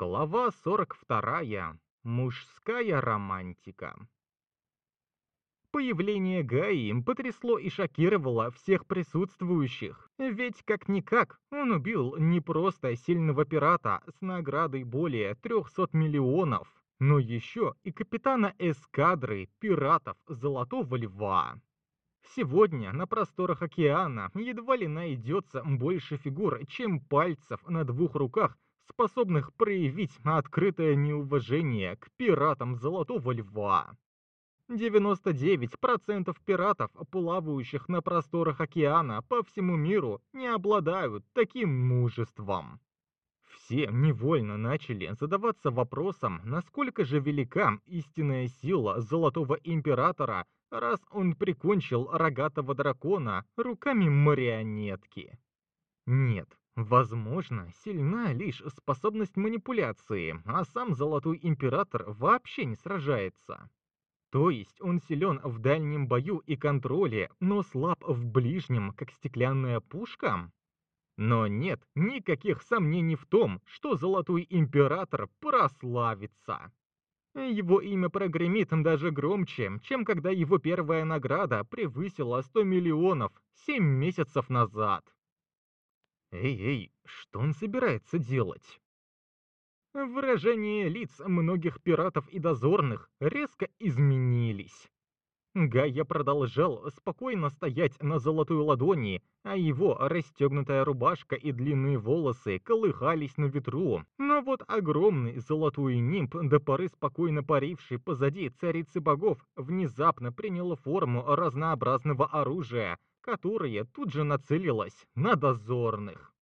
Глава 42. Мужская романтика. Появление Гаи потрясло и шокировало всех присутствующих. Ведь, как-никак, он убил не просто сильного пирата с наградой более 300 миллионов, но еще и капитана эскадры пиратов Золотого Льва. Сегодня на просторах океана едва ли найдется больше фигур, чем пальцев на двух руках способных проявить открытое неуважение к пиратам Золотого Льва. 99% пиратов, плавающих на просторах океана по всему миру, не обладают таким мужеством. Все невольно начали задаваться вопросом, насколько же велика истинная сила Золотого Императора, раз он прикончил рогатого дракона руками марионетки. Нет, Возможно, сильна лишь способность манипуляции, а сам Золотой Император вообще не сражается. То есть он силен в дальнем бою и контроле, но слаб в ближнем, как стеклянная пушка? Но нет никаких сомнений в том, что Золотой Император прославится. Его имя прогремит даже громче, чем когда его первая награда превысила 100 миллионов 7 месяцев назад. Эй-эй, что он собирается делать? Выражения лиц многих пиратов и дозорных резко изменились. Гайя продолжал спокойно стоять на золотой ладони, а его расстегнутая рубашка и длинные волосы колыхались на ветру. Но вот огромный золотой нимб, до поры спокойно паривший позади царицы богов, внезапно принял форму разнообразного оружия, которая тут же нацелилась на дозорных.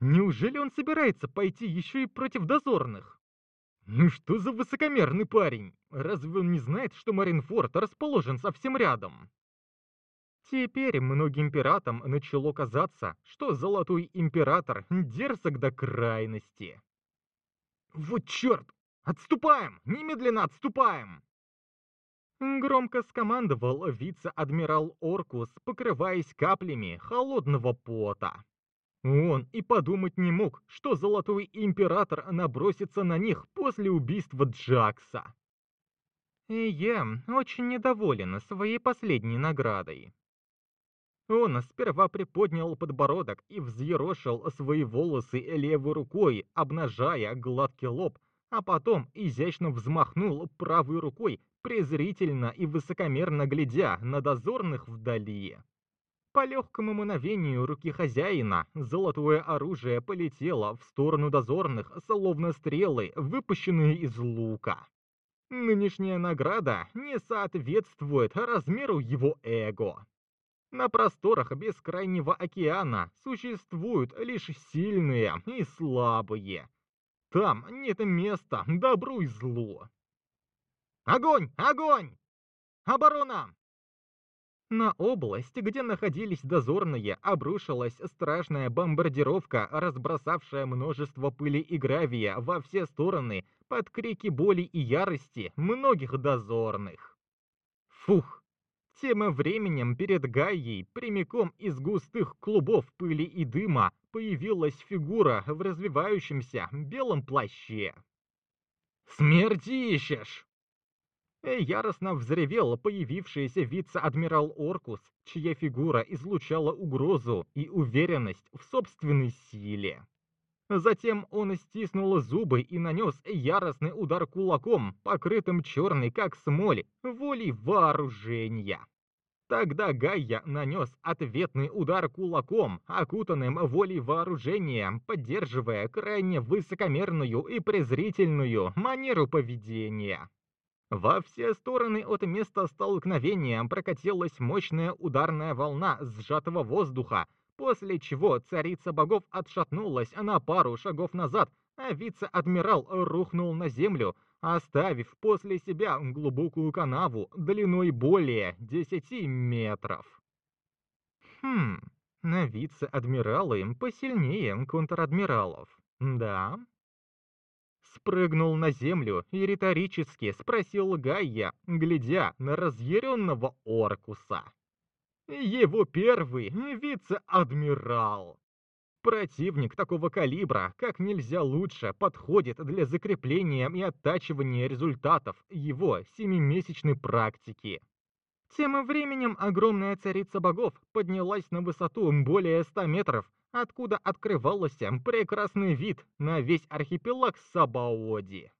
Неужели он собирается пойти еще и против дозорных? Ну что за высокомерный парень? Разве он не знает, что Маринфорд расположен совсем рядом? Теперь многим пиратам начало казаться, что Золотой Император дерзок до крайности. «Вот черт! Отступаем! Немедленно отступаем!» Громко скомандовал вице-адмирал Оркус, покрываясь каплями холодного пота. Он и подумать не мог, что Золотой Император набросится на них после убийства Джакса. И я очень недоволен своей последней наградой. Он сперва приподнял подбородок и взъерошил свои волосы левой рукой, обнажая гладкий лоб, а потом изящно взмахнул правой рукой, презрительно и высокомерно глядя на дозорных вдали. По легкому мановению руки хозяина, золотое оружие полетело в сторону дозорных, словно стрелы, выпущенные из лука. Нынешняя награда не соответствует размеру его эго. На просторах бескрайнего океана существуют лишь сильные и слабые. Там нет места добру и злу. Огонь! Огонь! Оборона! На область, где находились дозорные, обрушилась страшная бомбардировка, разбросавшая множество пыли и гравия во все стороны под крики боли и ярости многих дозорных. Фух! Тем временем перед Гайей, прямиком из густых клубов пыли и дыма, появилась фигура в развивающемся белом плаще. «Смерть ищешь!» Яростно взревел появившийся вице-адмирал Оркус, чья фигура излучала угрозу и уверенность в собственной силе. Затем он стиснул зубы и нанес яростный удар кулаком, покрытым черной, как смоль, волей вооружения. Тогда Гайя нанес ответный удар кулаком, окутанным волей вооружения, поддерживая крайне высокомерную и презрительную манеру поведения. Во все стороны от места столкновения прокатилась мощная ударная волна сжатого воздуха, после чего царица богов отшатнулась на пару шагов назад, а вице-адмирал рухнул на землю, оставив после себя глубокую канаву длиной более 10 метров. Хм, на вице-адмиралы посильнее контр-адмиралов, да? спрыгнул на землю и риторически спросил Гайя, глядя на разъяренного Оркуса. Его первый вице-адмирал. Противник такого калибра как нельзя лучше подходит для закрепления и оттачивания результатов его семимесячной практики. Тем временем огромная царица богов поднялась на высоту более 100 метров, откуда открывался прекрасный вид на весь архипелаг Сабаоди.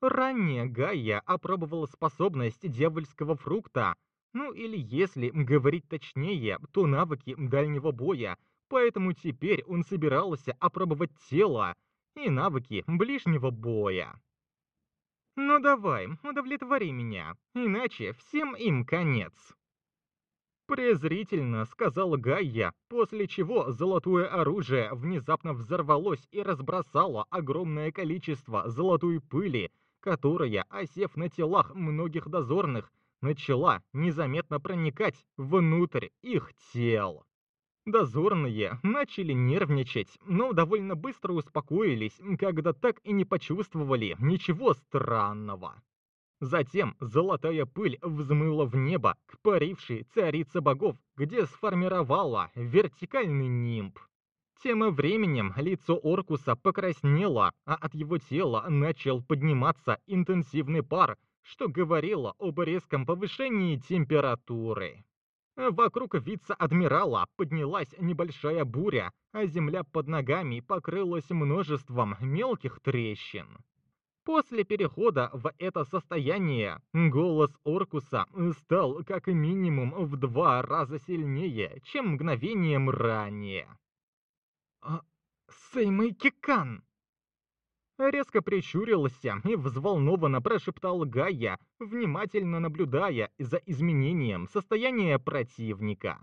Ранее Гайя опробовала способность дьявольского фрукта, ну или если говорить точнее, то навыки дальнего боя – Поэтому теперь он собирался опробовать тело и навыки ближнего боя. «Ну давай, удовлетвори меня, иначе всем им конец!» Презрительно сказал Гайя, после чего золотое оружие внезапно взорвалось и разбросало огромное количество золотой пыли, которая, осев на телах многих дозорных, начала незаметно проникать внутрь их тел. Дозорные начали нервничать, но довольно быстро успокоились, когда так и не почувствовали ничего странного. Затем золотая пыль взмыла в небо к парившей царице богов, где сформировала вертикальный нимб. Тем временем лицо Оркуса покраснело, а от его тела начал подниматься интенсивный пар, что говорило об резком повышении температуры. Вокруг вице-адмирала поднялась небольшая буря, а земля под ногами покрылась множеством мелких трещин. После перехода в это состояние, голос Оркуса стал как минимум в два раза сильнее, чем мгновением ранее. «А, Сеймэй Кикан!» Резко прищурился и взволнованно прошептал Гая, внимательно наблюдая за изменением состояния противника.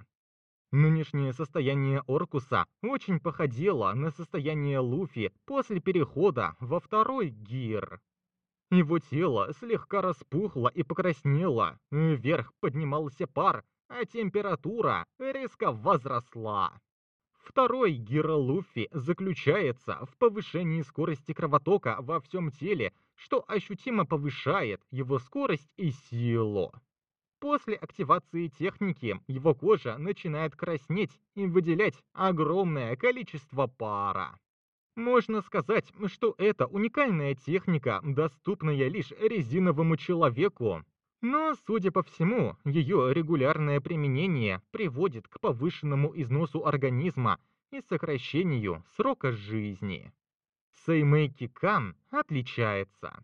Нынешнее состояние Оркуса очень походило на состояние Луфи после перехода во второй гир. Его тело слегка распухло и покраснело, вверх поднимался пар, а температура резко возросла. Второй гиро Луффи заключается в повышении скорости кровотока во всем теле, что ощутимо повышает его скорость и силу. После активации техники его кожа начинает краснеть и выделять огромное количество пара. Можно сказать, что это уникальная техника, доступная лишь резиновому человеку, но, судя по всему, ее регулярное применение приводит к повышенному износу организма и сокращению срока жизни. Сеймейки Кан отличается.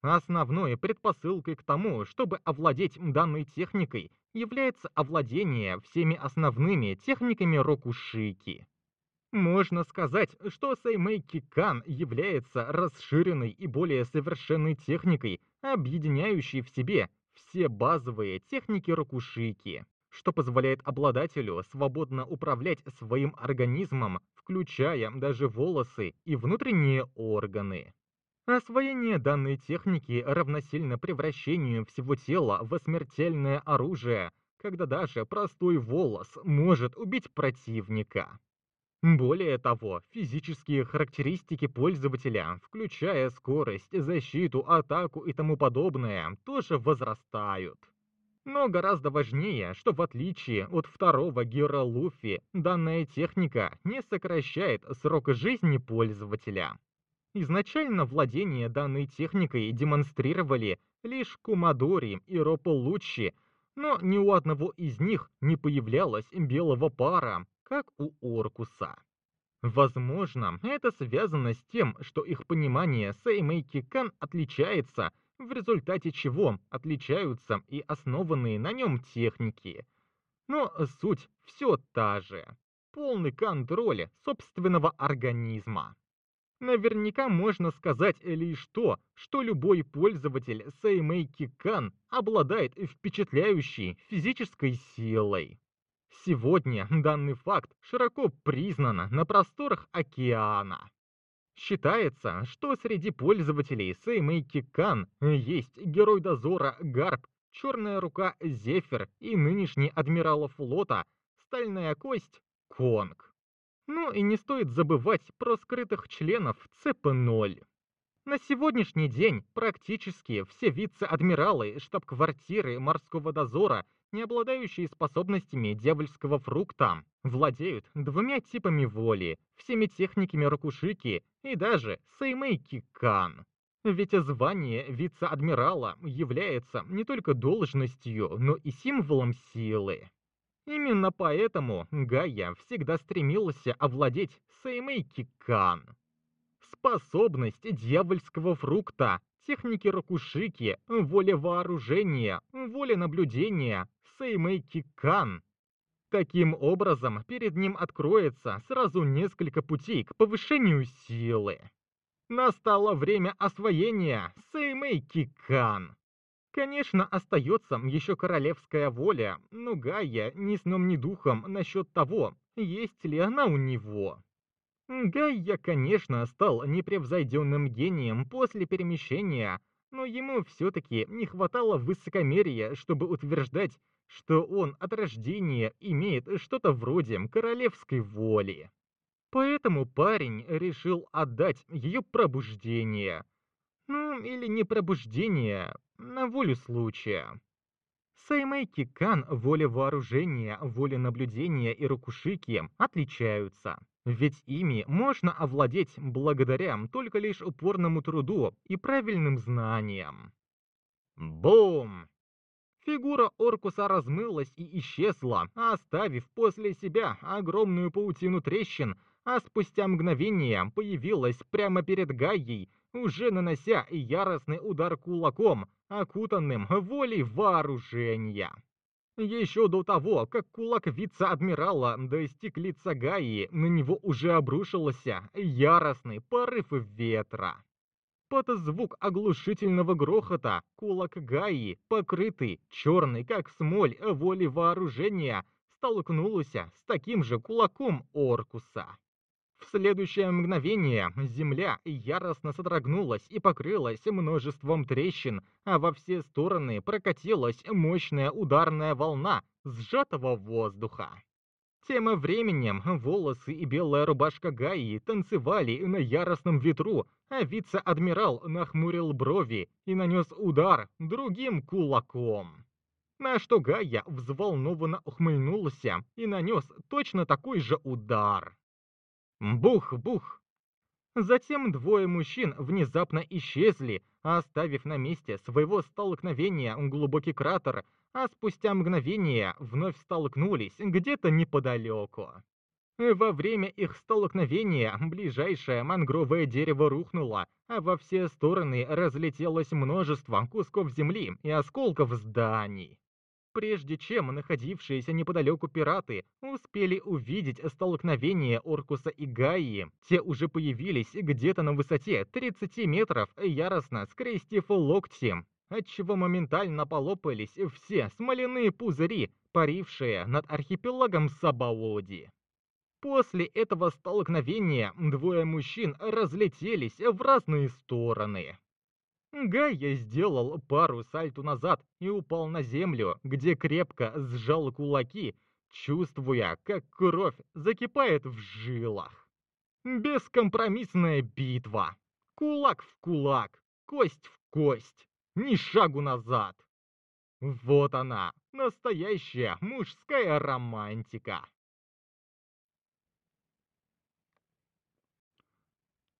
Основной предпосылкой к тому, чтобы овладеть данной техникой, является овладение всеми основными техниками Рокушики. Можно сказать, что Сеймейки Кан является расширенной и более совершенной техникой, объединяющей в себе все базовые техники ракушики, что позволяет обладателю свободно управлять своим организмом, включая даже волосы и внутренние органы. Освоение данной техники равносильно превращению всего тела в смертельное оружие, когда даже простой волос может убить противника. Более того, физические характеристики пользователя, включая скорость, защиту, атаку и тому подобное, тоже возрастают. Но гораздо важнее, что в отличие от второго Гера Луфи, данная техника не сокращает срок жизни пользователя. Изначально владение данной техникой демонстрировали лишь Кумадори и Ропо Лучи, но ни у одного из них не появлялось белого пара, как у Оркуса. Возможно, это связано с тем, что их понимание Сеймейки Кан отличается, в результате чего отличаются и основанные на нем техники. Но суть все та же. Полный контроль собственного организма. Наверняка можно сказать лишь то, что любой пользователь Сеймейки Кан обладает впечатляющей физической силой. Сегодня данный факт широко признан на просторах океана. Считается, что среди пользователей Сеймейки Кан есть герой дозора Гарп, Черная рука Зефир и нынешний адмирал флота Стальная кость Конг. Ну и не стоит забывать про скрытых членов ЦП-0. На сегодняшний день практически все вице-адмиралы штаб-квартиры морского дозора не обладающие способностями дьявольского фрукта, владеют двумя типами воли, всеми техниками Рокушики и даже Сеймейки Кан. Ведь звание вице-адмирала является не только должностью, но и символом силы. Именно поэтому Гая всегда стремился овладеть Сеймейки Кан. Способность дьявольского фрукта, техники Рокушики, воля вооружения, воля наблюдения, Сеймейки Кан. Таким образом, перед ним откроется сразу несколько путей к повышению силы. Настало время освоения Сеймейки Кан. Конечно, остается еще королевская воля, но Гая ни сном ни духом насчет того, есть ли она у него. Гайя, конечно, стал непревзойденным гением после перемещения, но ему все-таки не хватало высокомерия, чтобы утверждать, что он от рождения имеет что-то вроде королевской воли. Поэтому парень решил отдать ее пробуждение. Ну, или не пробуждение, на волю случая. Саймейки Кан, воля вооружения, воля наблюдения и рукушики отличаются. Ведь ими можно овладеть благодаря только лишь упорному труду и правильным знаниям. Бум! Фигура Оркуса размылась и исчезла, оставив после себя огромную паутину трещин, а спустя мгновение появилась прямо перед Гайей, уже нанося яростный удар кулаком, окутанным волей вооружения. Еще до того, как кулак вице-адмирала достиг лица Гаи, на него уже обрушился яростный порыв ветра. Под звук оглушительного грохота кулак Гаи, покрытый черный как смоль воли вооружения, столкнулся с таким же кулаком Оркуса. В следующее мгновение земля яростно содрогнулась и покрылась множеством трещин, а во все стороны прокатилась мощная ударная волна сжатого воздуха. Тем временем волосы и белая рубашка Гаи танцевали на яростном ветру, а вице-адмирал нахмурил брови и нанес удар другим кулаком. На что Гая взволнованно ухмыльнулся и нанес точно такой же удар. Бух-бух! Затем двое мужчин внезапно исчезли, оставив на месте своего столкновения глубокий кратер, а спустя мгновение вновь столкнулись где-то неподалеку. Во время их столкновения ближайшее мангровое дерево рухнуло, а во все стороны разлетелось множество кусков земли и осколков зданий прежде чем находившиеся неподалеку пираты успели увидеть столкновение Оркуса и Гаи, те уже появились где-то на высоте 30 метров, яростно скрестив локти, отчего моментально полопались все смоляные пузыри, парившие над архипелагом Сабаоди. После этого столкновения двое мужчин разлетелись в разные стороны. Гайя сделал пару сальту назад и упал на землю, где крепко сжал кулаки, чувствуя, как кровь закипает в жилах. Бескомпромиссная битва. Кулак в кулак, кость в кость, ни шагу назад. Вот она, настоящая мужская романтика.